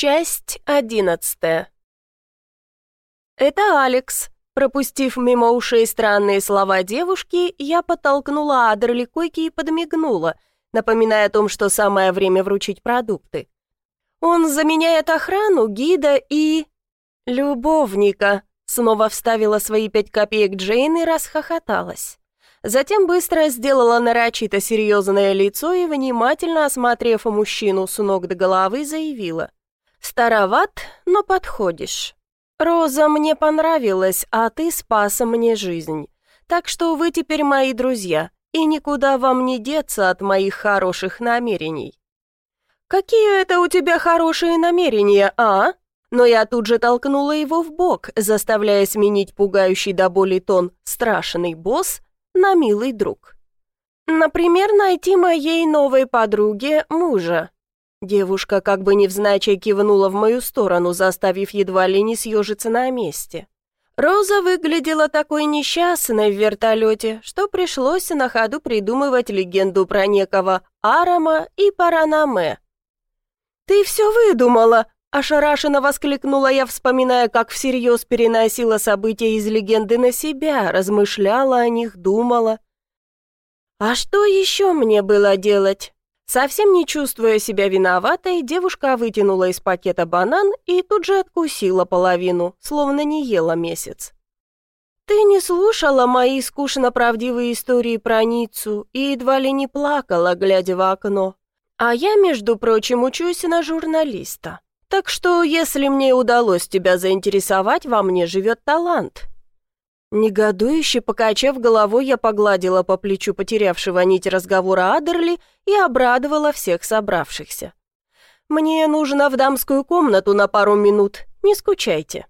Часть одиннадцатая. «Это Алекс». Пропустив мимо ушей странные слова девушки, я подтолкнула Адерли койки и подмигнула, напоминая о том, что самое время вручить продукты. «Он заменяет охрану, гида и...» «Любовника», — снова вставила свои пять копеек Джейн и расхохоталась. Затем быстро сделала нарочито серьезное лицо и, внимательно осмотрев мужчину с ног до головы, заявила. Староват, но подходишь. Роза мне понравилась, а ты спас мне жизнь. Так что вы теперь мои друзья, и никуда вам не деться от моих хороших намерений». «Какие это у тебя хорошие намерения, а?» Но я тут же толкнула его в бок, заставляя сменить пугающий до боли тон «страшный босс» на «милый друг». Например, найти моей новой подруге мужа. Девушка как бы невзначай кивнула в мою сторону, заставив едва ли не съежиться на месте. Роза выглядела такой несчастной в вертолете, что пришлось на ходу придумывать легенду про некого Арама и Паранаме. «Ты все выдумала!» – ошарашенно воскликнула я, вспоминая, как всерьез переносила события из легенды на себя, размышляла о них, думала. «А что еще мне было делать?» Совсем не чувствуя себя виноватой, девушка вытянула из пакета банан и тут же откусила половину, словно не ела месяц. «Ты не слушала мои скучно-правдивые истории про Ниццу и едва ли не плакала, глядя в окно. А я, между прочим, учусь на журналиста. Так что, если мне удалось тебя заинтересовать, во мне живет талант, Негодующе покачав головой, я погладила по плечу потерявшего нить разговора Адерли и обрадовала всех собравшихся. «Мне нужно в дамскую комнату на пару минут, не скучайте».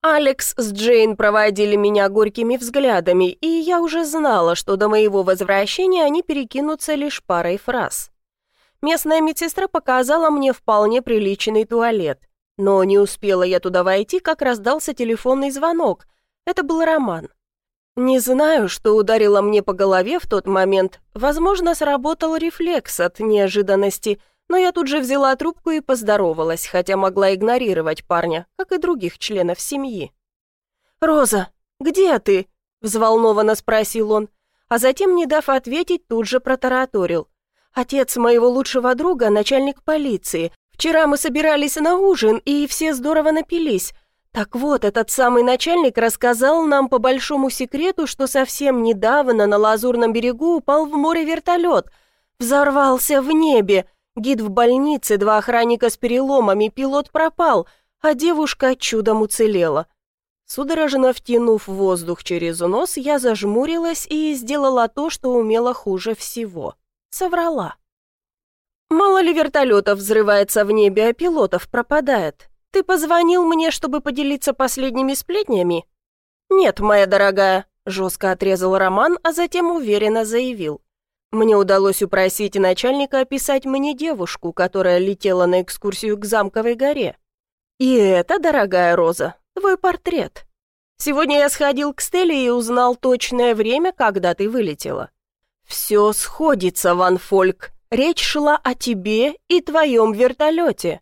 Алекс с Джейн проводили меня горькими взглядами, и я уже знала, что до моего возвращения они перекинутся лишь парой фраз. Местная медсестра показала мне вполне приличный туалет, но не успела я туда войти, как раздался телефонный звонок — это был роман. Не знаю, что ударило мне по голове в тот момент. Возможно, сработал рефлекс от неожиданности, но я тут же взяла трубку и поздоровалась, хотя могла игнорировать парня, как и других членов семьи. «Роза, где ты?» – взволнованно спросил он, а затем, не дав ответить, тут же протараторил. «Отец моего лучшего друга – начальник полиции. Вчера мы собирались на ужин, и все здорово напились. Так вот, этот самый начальник рассказал нам по большому секрету, что совсем недавно на Лазурном берегу упал в море вертолет. Взорвался в небе. Гид в больнице, два охранника с переломами, пилот пропал, а девушка чудом уцелела. Судорожно втянув воздух через нос, я зажмурилась и сделала то, что умела хуже всего. Соврала. Мало ли вертолетов взрывается в небе, а пилотов пропадает. «Ты позвонил мне, чтобы поделиться последними сплетнями?» «Нет, моя дорогая», — жестко отрезал Роман, а затем уверенно заявил. «Мне удалось упросить начальника описать мне девушку, которая летела на экскурсию к Замковой горе. И это, дорогая Роза, твой портрет. Сегодня я сходил к Стелле и узнал точное время, когда ты вылетела. Все сходится, Ван Фольк. Речь шла о тебе и твоем вертолете.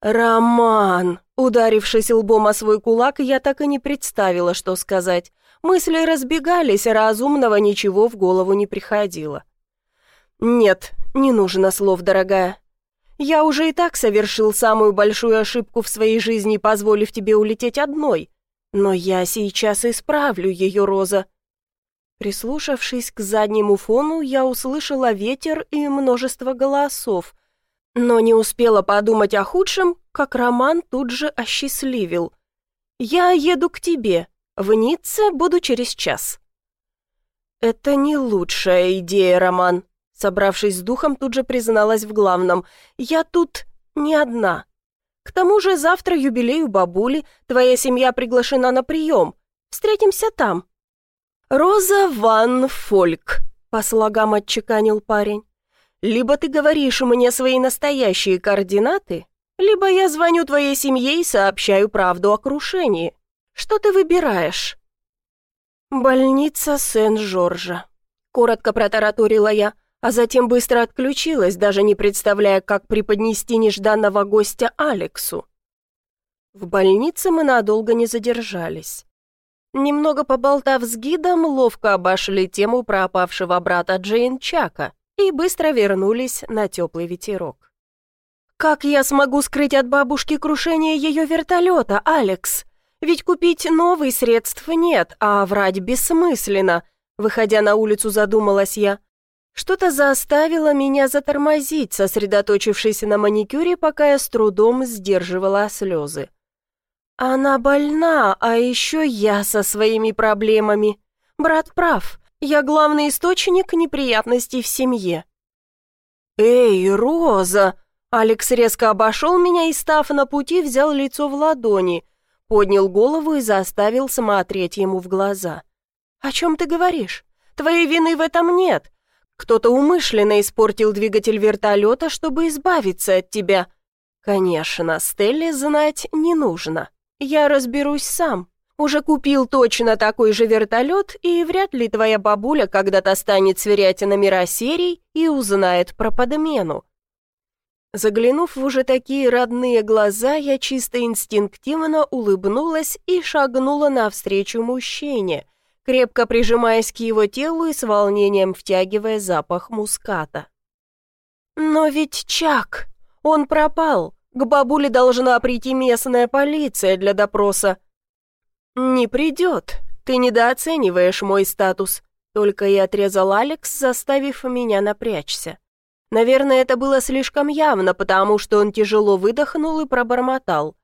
«Роман!» Ударившись лбом о свой кулак, я так и не представила, что сказать. Мысли разбегались, а разумного ничего в голову не приходило. «Нет, не нужно слов, дорогая. Я уже и так совершил самую большую ошибку в своей жизни, позволив тебе улететь одной. Но я сейчас исправлю ее, Роза». Прислушавшись к заднему фону, я услышала ветер и множество голосов — но не успела подумать о худшем, как Роман тут же осчастливил. «Я еду к тебе. В Ницце буду через час». «Это не лучшая идея, Роман», собравшись с духом, тут же призналась в главном. «Я тут не одна. К тому же завтра юбилей у бабули, твоя семья приглашена на прием. Встретимся там». «Роза Ван Фольк», — по слогам отчеканил парень. Либо ты говоришь мне свои настоящие координаты, либо я звоню твоей семье и сообщаю правду о крушении. Что ты выбираешь?» «Больница Сен-Жоржа», — коротко протараторила я, а затем быстро отключилась, даже не представляя, как преподнести нежданного гостя Алексу. В больнице мы надолго не задержались. Немного поболтав с гидом, ловко обошли тему про опавшего брата Джейн Чака и быстро вернулись на теплый ветерок. «Как я смогу скрыть от бабушки крушение ее вертолета, Алекс? Ведь купить новый средств нет, а врать бессмысленно», выходя на улицу, задумалась я. Что-то заставило меня затормозить, сосредоточившись на маникюре, пока я с трудом сдерживала слезы. Она больна, а еще я со своими проблемами. Брат прав, я главный источник неприятностей в семье. «Эй, Роза!» Алекс резко обошел меня и, став на пути, взял лицо в ладони, поднял голову и заставил смотреть ему в глаза. «О чем ты говоришь? Твоей вины в этом нет. Кто-то умышленно испортил двигатель вертолета, чтобы избавиться от тебя. Конечно, Стелле знать не нужно». Я разберусь сам. Уже купил точно такой же вертолет, и вряд ли твоя бабуля когда-то станет сверять номера серий и узнает про подмену. Заглянув в уже такие родные глаза, я чисто инстинктивно улыбнулась и шагнула навстречу мужчине, крепко прижимаясь к его телу и с волнением втягивая запах муската. «Но ведь Чак, он пропал!» К бабуле должна прийти местная полиция для допроса». «Не придет. Ты недооцениваешь мой статус», — только и отрезал Алекс, заставив меня напрячься. Наверное, это было слишком явно, потому что он тяжело выдохнул и пробормотал.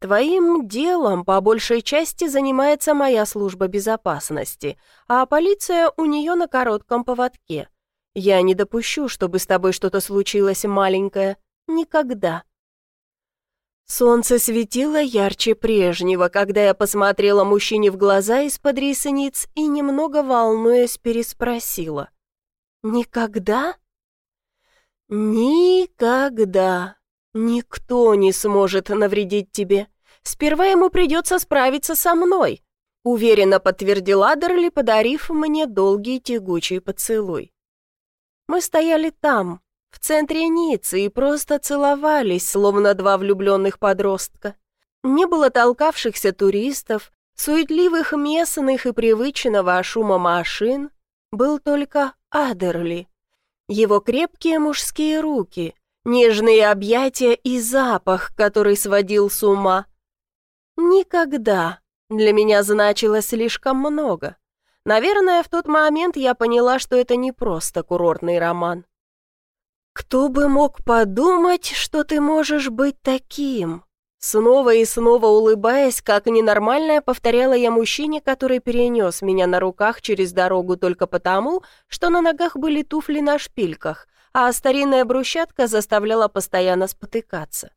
«Твоим делом по большей части занимается моя служба безопасности, а полиция у нее на коротком поводке. Я не допущу, чтобы с тобой что-то случилось маленькое. Никогда». Солнце светило ярче прежнего, когда я посмотрела мужчине в глаза из-под ресниц и, немного волнуясь, переспросила. «Никогда?» «Никогда. Никто не сможет навредить тебе. Сперва ему придется справиться со мной», уверенно подтвердил Адерли, подарив мне долгий тягучий поцелуй. Мы стояли там, в центре Ниццы и просто целовались, словно два влюбленных подростка. Не было толкавшихся туристов, суетливых местных и привычного шума машин. Был только Адерли. Его крепкие мужские руки, нежные объятия и запах, который сводил с ума. Никогда для меня значило слишком много. Наверное, в тот момент я поняла, что это не просто курортный роман. «Кто бы мог подумать, что ты можешь быть таким?» Снова и снова улыбаясь, как ненормальная, повторяла я мужчине, который перенес меня на руках через дорогу только потому, что на ногах были туфли на шпильках, а старинная брусчатка заставляла постоянно спотыкаться.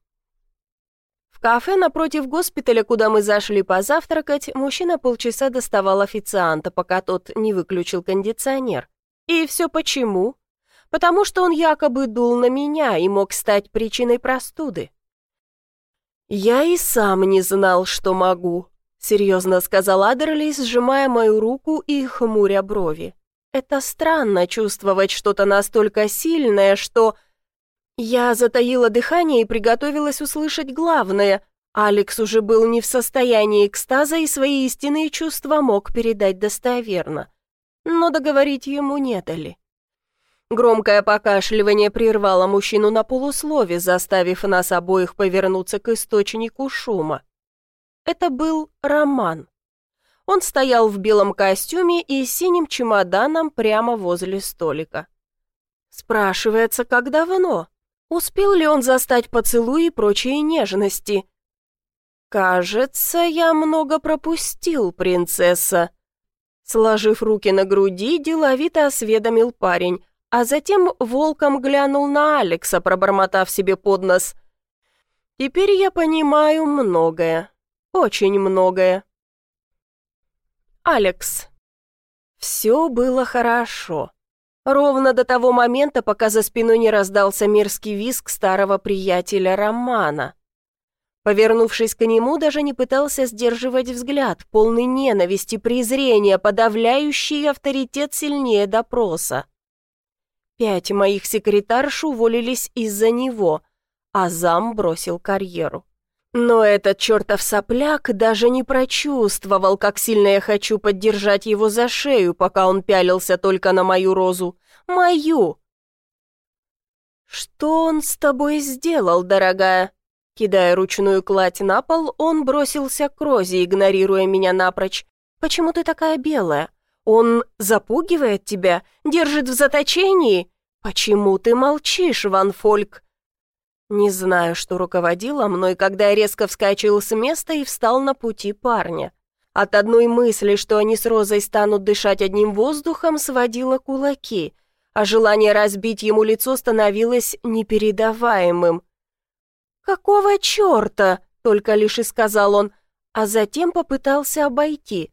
В кафе напротив госпиталя, куда мы зашли позавтракать, мужчина полчаса доставал официанта, пока тот не выключил кондиционер. И все почему? Потому что он якобы дул на меня и мог стать причиной простуды. «Я и сам не знал, что могу», — серьезно сказал Адерли, сжимая мою руку и хмуря брови. «Это странно чувствовать что-то настолько сильное, что...» Я затаила дыхание и приготовилась услышать главное. Алекс уже был не в состоянии экстаза и свои истинные чувства мог передать достоверно. Но договорить ему не дали. Громкое покашливание прервало мужчину на полуслове, заставив нас обоих повернуться к источнику шума. Это был Роман. Он стоял в белом костюме и синим чемоданом прямо возле столика. Спрашивается, как давно? Успел ли он застать поцелуи и прочие нежности? «Кажется, я много пропустил, принцесса». Сложив руки на груди, деловито осведомил парень, а затем волком глянул на Алекса, пробормотав себе под нос. «Теперь я понимаю многое, очень многое». Алекс. Все было хорошо. Ровно до того момента, пока за спиной не раздался мерзкий визг старого приятеля Романа. Повернувшись к нему, даже не пытался сдерживать взгляд, полный ненависти, презрения, подавляющий авторитет сильнее допроса. Пять моих секретарш уволились из-за него, а зам бросил карьеру. Но этот чертов сопляк даже не прочувствовал, как сильно я хочу поддержать его за шею, пока он пялился только на мою розу. Мою! «Что он с тобой сделал, дорогая?» Кидая ручную кладь на пол, он бросился к Розе, игнорируя меня напрочь. «Почему ты такая белая? Он запугивает тебя? Держит в заточении? Почему ты молчишь, Ван Фольк?» Не знаю, что руководило мной, когда я резко вскочил с места и встал на пути парня. От одной мысли, что они с Розой станут дышать одним воздухом, сводило кулаки — а желание разбить ему лицо становилось непередаваемым. «Какого черта?» — только лишь и сказал он, а затем попытался обойти.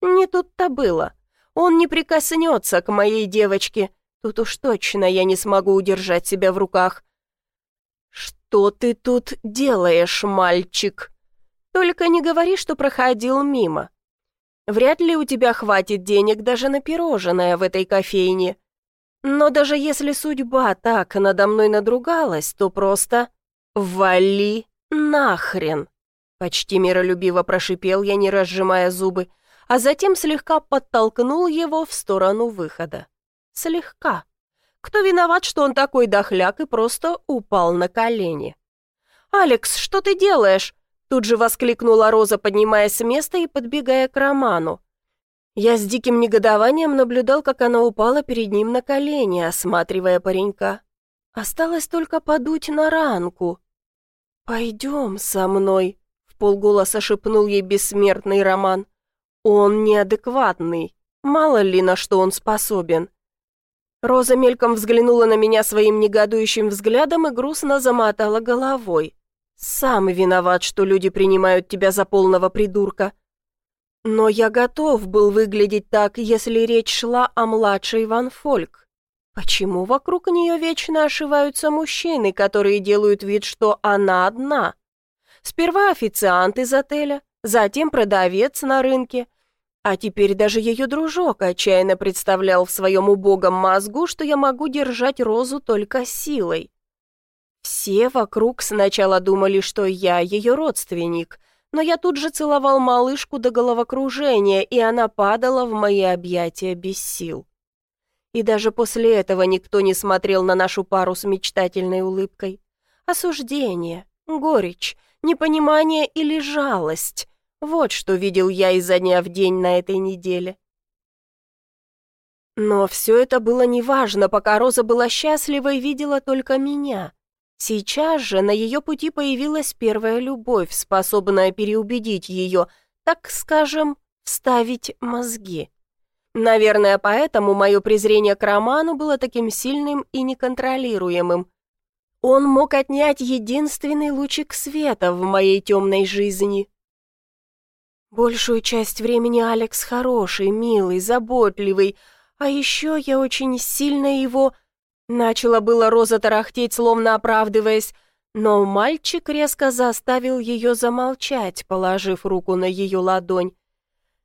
Не тут-то было. Он не прикоснется к моей девочке. Тут уж точно я не смогу удержать себя в руках. «Что ты тут делаешь, мальчик?» «Только не говори, что проходил мимо. Вряд ли у тебя хватит денег даже на пирожное в этой кофейне. Но даже если судьба так надо мной надругалась, то просто «вали нахрен!» Почти миролюбиво прошипел я, не разжимая зубы, а затем слегка подтолкнул его в сторону выхода. Слегка. Кто виноват, что он такой дохляк и просто упал на колени? «Алекс, что ты делаешь?» Тут же воскликнула Роза, поднимаясь с места и подбегая к Роману. Я с диким негодованием наблюдал, как она упала перед ним на колени, осматривая паренька. Осталось только подуть на ранку. «Пойдем со мной», — в полголоса шепнул ей бессмертный Роман. «Он неадекватный. Мало ли на что он способен». Роза мельком взглянула на меня своим негодующим взглядом и грустно замотала головой. «Сам виноват, что люди принимают тебя за полного придурка. Но я готов был выглядеть так, если речь шла о младшей Ван Фольк. Почему вокруг нее вечно ошиваются мужчины, которые делают вид, что она одна? Сперва официант из отеля, затем продавец на рынке, а теперь даже ее дружок отчаянно представлял в своем убогом мозгу, что я могу держать розу только силой. Все вокруг сначала думали, что я ее родственник — но я тут же целовал малышку до головокружения, и она падала в мои объятия без сил. И даже после этого никто не смотрел на нашу пару с мечтательной улыбкой. Осуждение, горечь, непонимание или жалость — вот что видел я изо дня в день на этой неделе. Но все это было неважно, пока Роза была счастлива и видела только меня. Сейчас же на ее пути появилась первая любовь, способная переубедить ее, так скажем, вставить мозги. Наверное, поэтому мое презрение к Роману было таким сильным и неконтролируемым. Он мог отнять единственный лучик света в моей темной жизни. Большую часть времени Алекс хороший, милый, заботливый, а еще я очень сильно его Начала было Роза тарахтеть, словно оправдываясь, но мальчик резко заставил ее замолчать, положив руку на ее ладонь.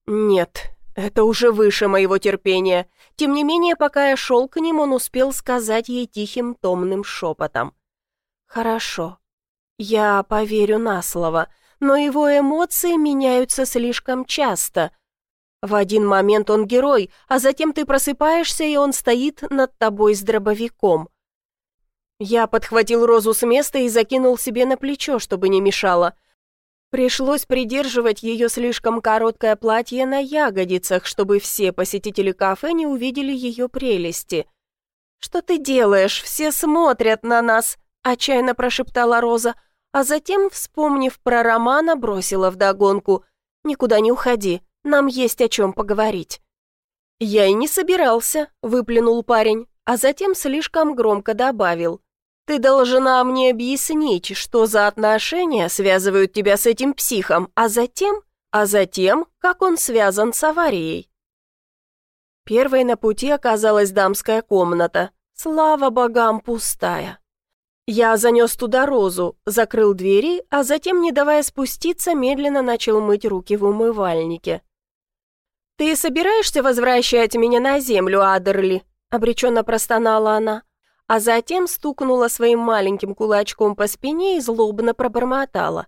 «Нет, это уже выше моего терпения. Тем не менее, пока я шел к ним, он успел сказать ей тихим томным шепотом. «Хорошо, я поверю на слово, но его эмоции меняются слишком часто. В один момент он герой, а затем ты просыпаешься, и он стоит над тобой с дробовиком. Я подхватил розу с места и закинул себе на плечо, чтобы не мешало. Пришлось придерживать ее слишком короткое платье на ягодицах, чтобы все посетители кафе не увидели ее прелести. «Что ты делаешь? Все смотрят на нас!» — отчаянно прошептала Роза, а затем, вспомнив про Романа, бросила вдогонку. «Никуда не уходи, нам есть о чем поговорить». «Я и не собирался», — выплюнул парень, а затем слишком громко добавил. «Ты должна мне объяснить, что за отношения связывают тебя с этим психом, а затем, а затем, как он связан с аварией». Первой на пути оказалась дамская комната. Слава богам, пустая. Я занес туда розу, закрыл двери, а затем, не давая спуститься, медленно начал мыть руки в умывальнике. «Ты собираешься возвращать меня на землю, Адерли?» обреченно простонала она, а затем стукнула своим маленьким кулачком по спине и злобно пробормотала.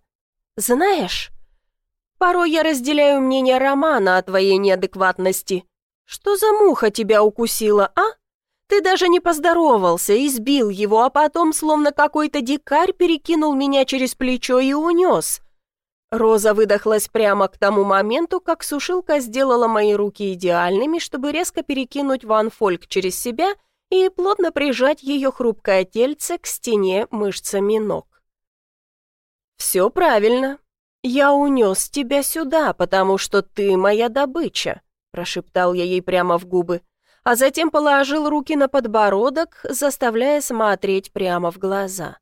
«Знаешь, порой я разделяю мнение Романа о твоей неадекватности. Что за муха тебя укусила, а? Ты даже не поздоровался, избил его, а потом, словно какой-то дикарь, перекинул меня через плечо и унес». Роза выдохлась прямо к тому моменту, как сушилка сделала мои руки идеальными, чтобы резко перекинуть Ван Фольк через себя и плотно прижать ее хрупкое тельце к стене мышцами ног. «Все правильно. Я унес тебя сюда, потому что ты моя добыча», прошептал я ей прямо в губы, а затем положил руки на подбородок, заставляя смотреть прямо в глаза.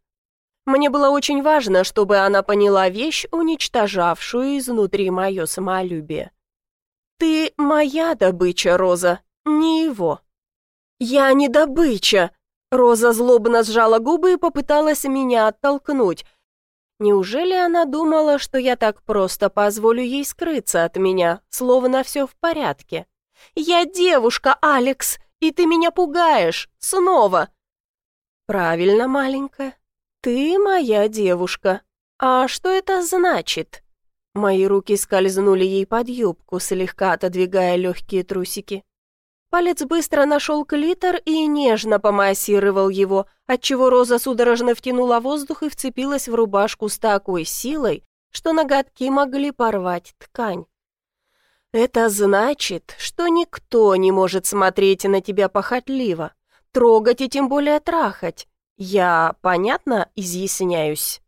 Мне было очень важно, чтобы она поняла вещь, уничтожавшую изнутри мое самолюбие. «Ты моя добыча, Роза, не его». «Я не добыча!» Роза злобно сжала губы и попыталась меня оттолкнуть. Неужели она думала, что я так просто позволю ей скрыться от меня, словно все в порядке? «Я девушка, Алекс, и ты меня пугаешь, снова!» «Правильно, маленькая, «Ты моя девушка. А что это значит?» Мои руки скользнули ей под юбку, слегка отодвигая легкие трусики. Палец быстро нашел клитор и нежно помассировал его, отчего Роза судорожно втянула воздух и вцепилась в рубашку с такой силой, что ноготки могли порвать ткань. «Это значит, что никто не может смотреть на тебя похотливо, трогать и тем более трахать. «Я, понятно, изъясняюсь?»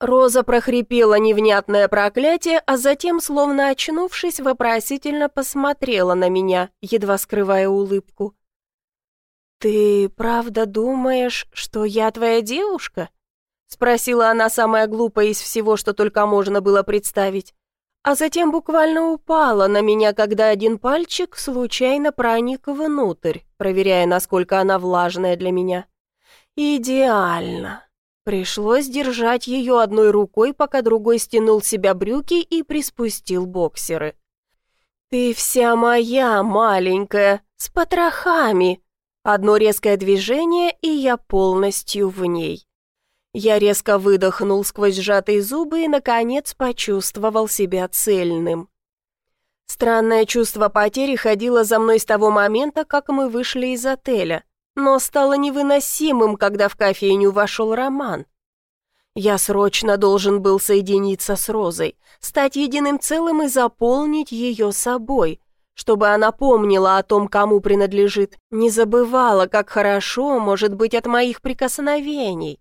Роза прохрипела невнятное проклятие, а затем, словно очнувшись, вопросительно посмотрела на меня, едва скрывая улыбку. «Ты правда думаешь, что я твоя девушка?» Спросила она самое глупое из всего, что только можно было представить. А затем буквально упала на меня, когда один пальчик случайно проник внутрь, проверяя, насколько она влажная для меня. Идеально. Пришлось держать ее одной рукой, пока другой стянул себя брюки и приспустил боксеры. «Ты вся моя, маленькая, с потрохами!» Одно резкое движение, и я полностью в ней. Я резко выдохнул сквозь сжатые зубы и, наконец, почувствовал себя цельным. Странное чувство потери ходило за мной с того момента, как мы вышли из отеля но стало невыносимым, когда в кофейню вошел Роман. Я срочно должен был соединиться с Розой, стать единым целым и заполнить ее собой, чтобы она помнила о том, кому принадлежит, не забывала, как хорошо может быть от моих прикосновений.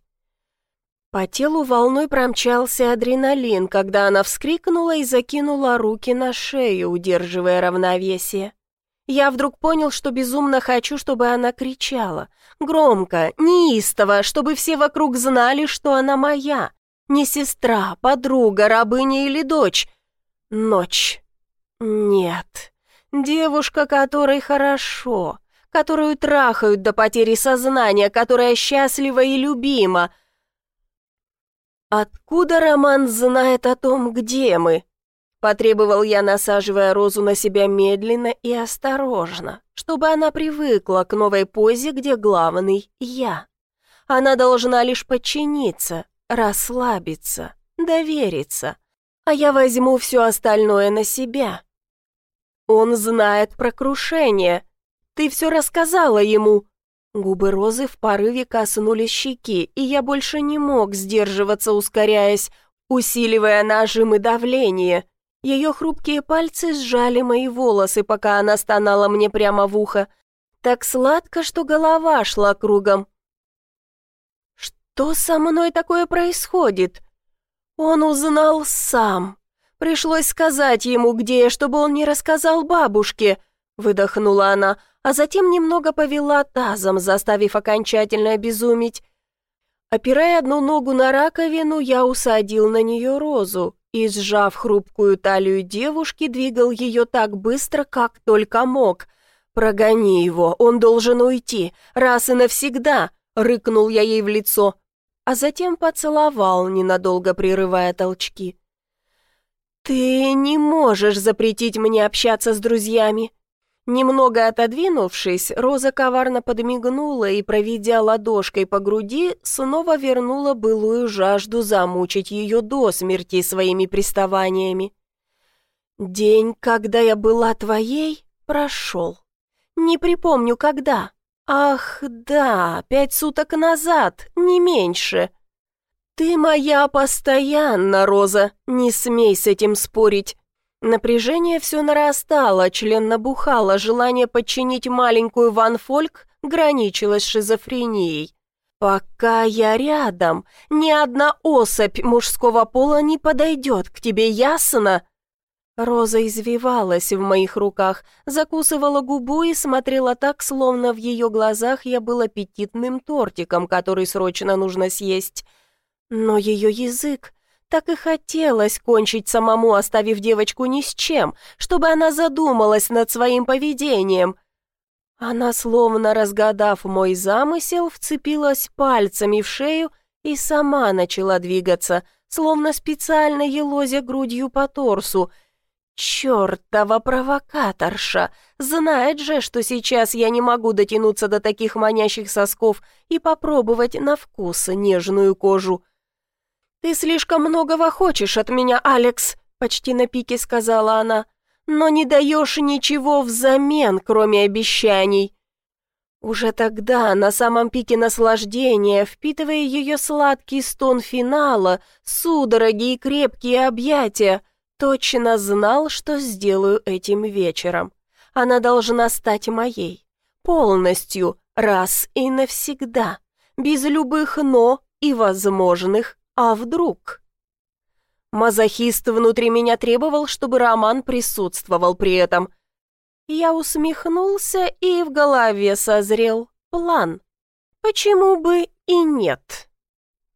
По телу волной промчался адреналин, когда она вскрикнула и закинула руки на шею, удерживая равновесие. Я вдруг понял, что безумно хочу, чтобы она кричала. Громко, неистово, чтобы все вокруг знали, что она моя. Не сестра, подруга, рабыня или дочь. Ночь. Нет. Девушка, которой хорошо, которую трахают до потери сознания, которая счастлива и любима. Откуда Роман знает о том, где мы? Потребовал я, насаживая розу на себя медленно и осторожно, чтобы она привыкла к новой позе, где главный я. Она должна лишь подчиниться, расслабиться, довериться, а я возьму все остальное на себя. Он знает про крушение. Ты все рассказала ему. Губы розы в порыве коснулись щеки, и я больше не мог сдерживаться, ускоряясь, усиливая нажим и давление. Ее хрупкие пальцы сжали мои волосы, пока она стонала мне прямо в ухо. Так сладко, что голова шла кругом. Что со мной такое происходит? Он узнал сам. Пришлось сказать ему, где чтобы он не рассказал бабушке. Выдохнула она, а затем немного повела тазом, заставив окончательно обезумить. Опирая одну ногу на раковину, я усадил на нее розу и, сжав хрупкую талию девушки, двигал ее так быстро, как только мог. «Прогони его, он должен уйти, раз и навсегда!» — рыкнул я ей в лицо, а затем поцеловал, ненадолго прерывая толчки. «Ты не можешь запретить мне общаться с друзьями. Немного отодвинувшись, Роза коварно подмигнула и, проведя ладошкой по груди, снова вернула былую жажду замучить ее до смерти своими приставаниями. «День, когда я была твоей, прошел. Не припомню, когда. Ах, да, пять суток назад, не меньше. Ты моя постоянно, Роза, не смей с этим спорить. Напряжение все нарастало, член набухало, желание подчинить маленькую Ван Фольк граничило с шизофренией. «Пока я рядом, ни одна особь мужского пола не подойдет к тебе, ясно?» Роза извивалась в моих руках, закусывала губу и смотрела так, словно в ее глазах я был аппетитным тортиком, который срочно нужно съесть. Но ее язык так и хотелось кончить самому, оставив девочку ни с чем, чтобы она задумалась над своим поведением. Она, словно разгадав мой замысел, вцепилась пальцами в шею и сама начала двигаться, словно специально елозя грудью по торсу. «Чертова провокаторша! Знает же, что сейчас я не могу дотянуться до таких манящих сосков и попробовать на вкус нежную кожу». «Ты слишком многого хочешь от меня, Алекс», — почти на пике сказала она, «но не даешь ничего взамен, кроме обещаний». Уже тогда, на самом пике наслаждения, впитывая ее сладкий стон финала, судороги и крепкие объятия, точно знал, что сделаю этим вечером. Она должна стать моей. Полностью, раз и навсегда. Без любых «но» и возможных а вдруг? Мазохист внутри меня требовал, чтобы Роман присутствовал при этом. Я усмехнулся и в голове созрел план. Почему бы и нет?